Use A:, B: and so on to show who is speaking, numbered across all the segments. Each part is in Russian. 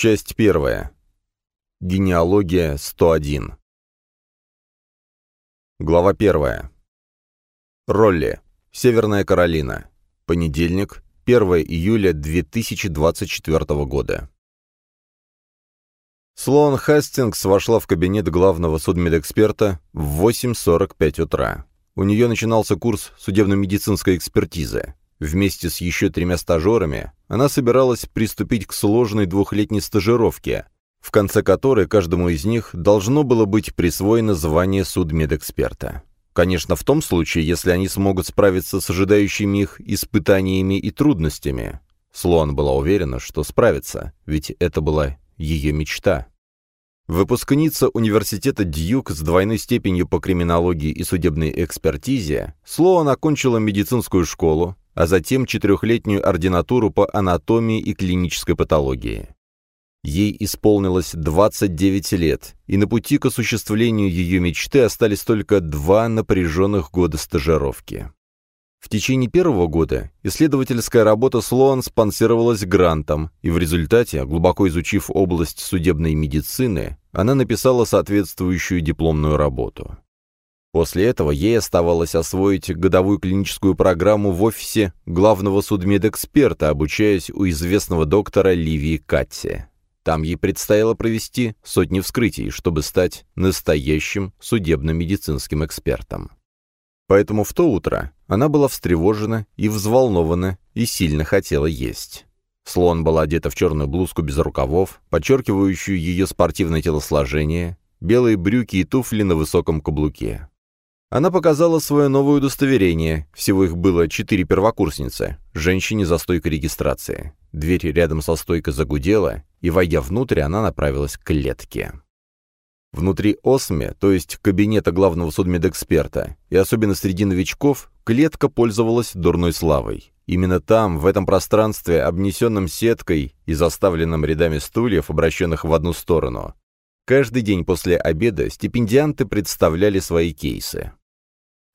A: Часть первая. Генеалогия 101. Глава первая. Ролли. Северная Каролина. Понедельник, 1 июля 2024 года. Слоан Хастингс вошла в кабинет главного судмедэксперта в 8.45 утра. У нее начинался курс судебно-медицинской экспертизы. Вместе с еще тремя стажерами она собиралась приступить к сложной двухлетней стажировке, в конце которой каждому из них должно было быть присвоено звание судмедэксперта. Конечно, в том случае, если они смогут справиться с ожидающими их испытаниями и трудностями. Слоан была уверена, что справится, ведь это была ее мечта. Выпускница университета Дьюк с двойной степенью по криминологии и судебной экспертизе, Слоан окончила медицинскую школу, а затем четырехлетнюю ординатуру по анатомии и клинической патологии. Ей исполнилось 29 лет, и на пути к осуществлению ее мечты остались только два напряженных года стажировки. В течение первого года исследовательская работа Слоан спонсировалась грантом, и в результате, глубоко изучив область судебной медицины, она написала соответствующую дипломную работу. После этого ей оставалось освоить годовую клиническую программу в офисе главного судмедэксперта, обучаясь у известного доктора Ливии Катти. Там ей предстояло провести сотни вскрытий, чтобы стать настоящим судебно-медицинским экспертом. Поэтому в то утро она была встревожена и взволнована и сильно хотела есть. Слон была одета в черную блузку без рукавов, подчеркивающую ее спортивное телосложение, белые брюки и туфли на высоком каблуке. Она показала свое новое удостоверение, всего их было четыре первокурсницы, женщине за стойкой регистрации. Дверь рядом со стойкой загудела, и, войдя внутрь, она направилась к клетке. Внутри ОСМЕ, то есть кабинета главного судмедэксперта, и особенно среди новичков, клетка пользовалась дурной славой. Именно там, в этом пространстве, обнесенном сеткой и заставленном рядами стульев, обращенных в одну сторону, каждый день после обеда стипендианты представляли свои кейсы.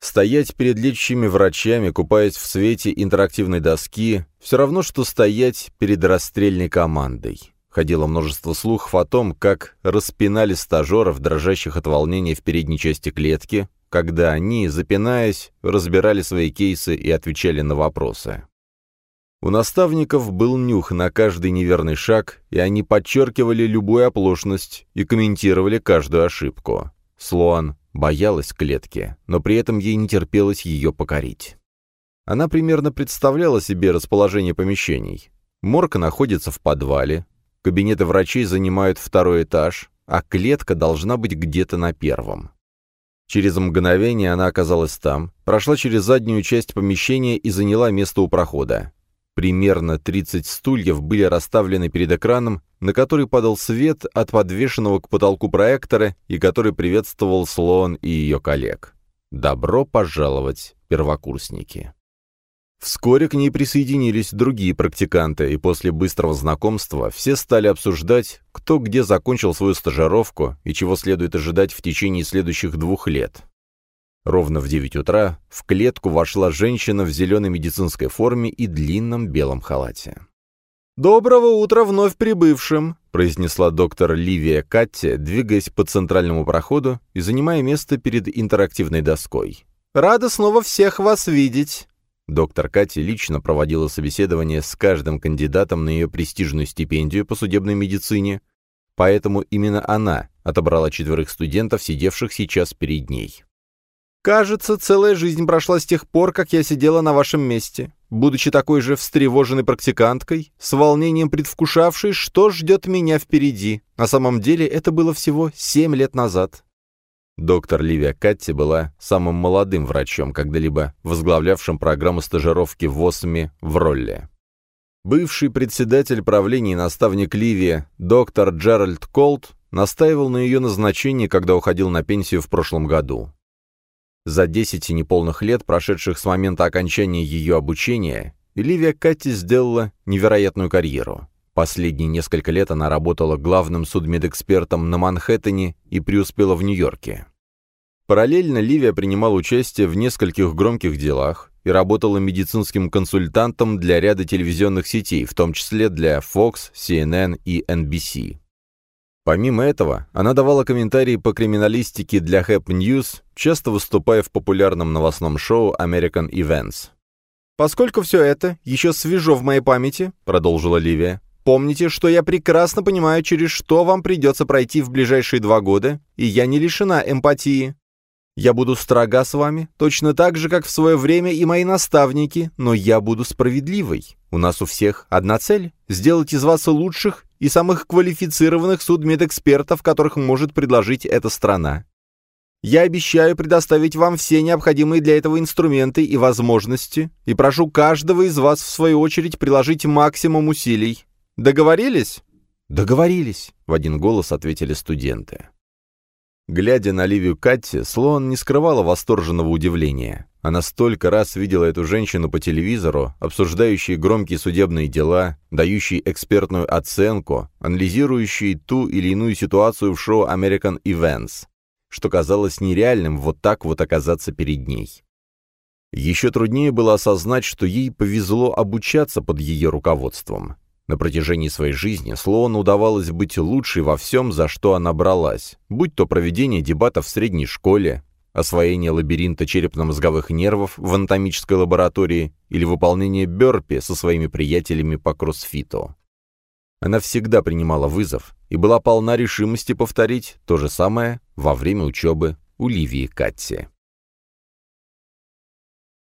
A: Стоять перед лечащими врачами, купаясь в свете интерактивной доски, все равно, что стоять перед расстрельной командой. Ходило множество слухов о том, как распинали стажеров, дрожащих от волнения в передней части клетки, когда они, запинаясь, разбирали свои кейсы и отвечали на вопросы. У наставников был нюх на каждый неверный шаг, и они подчеркивали любую оплошность и комментировали каждую ошибку. Слоан боялась клетки, но при этом ей не терпелось ее покорить. Она примерно представляла себе расположение помещений. Морг находится в подвале, Кабинеты врачей занимают второй этаж, а клетка должна быть где-то на первом. Через мгновение она оказалась там, прошла через заднюю часть помещения и заняла место у прохода. Примерно 30 стульев были расставлены перед экраном, на который падал свет от подвешенного к потолку проектора и который приветствовал Слоан и ее коллег. «Добро пожаловать, первокурсники!» Вскоре к ней присоединились другие практиканты, и после быстрого знакомства все стали обсуждать, кто где закончил свою стажировку и чего следует ожидать в течение следующих двух лет. Ровно в 9 утра в клетку вошла женщина в зеленой медицинской форме и длинном белом халате. «Доброго утра вновь прибывшим!» — произнесла доктор Ливия Катти, двигаясь по центральному проходу и занимая место перед интерактивной доской. «Рада снова всех вас видеть!» Доктор Катя лично проводила собеседование с каждым кандидатом на ее престижную стипендию по судебной медицине, поэтому именно она отобрала четверых студентов, сидевших сейчас перед ней. «Кажется, целая жизнь прошла с тех пор, как я сидела на вашем месте, будучи такой же встревоженной практиканткой, с волнением предвкушавшей, что ждет меня впереди. На самом деле это было всего семь лет назад. Доктор Ливия Катти была самым молодым врачом, когда-либо возглавлявшим программу стажировки в ОСМе в Ролле. Бывший председатель правления и наставник Ливия, доктор Джеральд Колт, настаивал на ее назначении, когда уходил на пенсию в прошлом году. За 10 неполных лет, прошедших с момента окончания ее обучения, Ливия Катти сделала невероятную карьеру. Последние несколько лет она работала главным судмедэкспертом на Манхэттене и преуспела в Нью-Йорке. Параллельно Ливия принимала участие в нескольких громких делах и работала медицинским консультантом для ряда телевизионных сетей, в том числе для Fox, CNN и NBC. Помимо этого, она давала комментарии по криминалистике для Hap News, часто выступая в популярном новостном шоу American Events. «Поскольку все это еще свежо в моей памяти», — продолжила Ливия, «помните, что я прекрасно понимаю, через что вам придется пройти в ближайшие два года, и я не лишена эмпатии. Я буду строга с вами, точно так же, как в свое время и мои наставники, но я буду справедливой. У нас у всех одна цель — сделать из вас лучших и самых квалифицированных судмедэкспертов, которых может предложить эта страна. Я обещаю предоставить вам все необходимые для этого инструменты и возможности, и прошу каждого из вас, в свою очередь, приложить максимум усилий. Договорились?» «Договорились», — в один голос ответили студенты. Глядя на Ливию Катти, Слоан не скрывала восторженного удивления. Она столько раз видела эту женщину по телевизору, обсуждающей громкие судебные дела, дающей экспертную оценку, анализирующей ту или иную ситуацию в шоу American Events, что казалось нереальным вот так вот оказаться перед ней. Еще труднее было осознать, что ей повезло обучаться под ее руководством. На протяжении своей жизни Слоану удавалось быть лучшей во всем, за что она бралась, будь то проведение дебатов в средней школе, освоение лабиринта черепно-мозговых нервов в анатомической лаборатории или выполнение бёрпи со своими приятелями по кроссфиту. Она всегда принимала вызов и была полна решимости повторить то же самое во время учебы у Ливии Катти.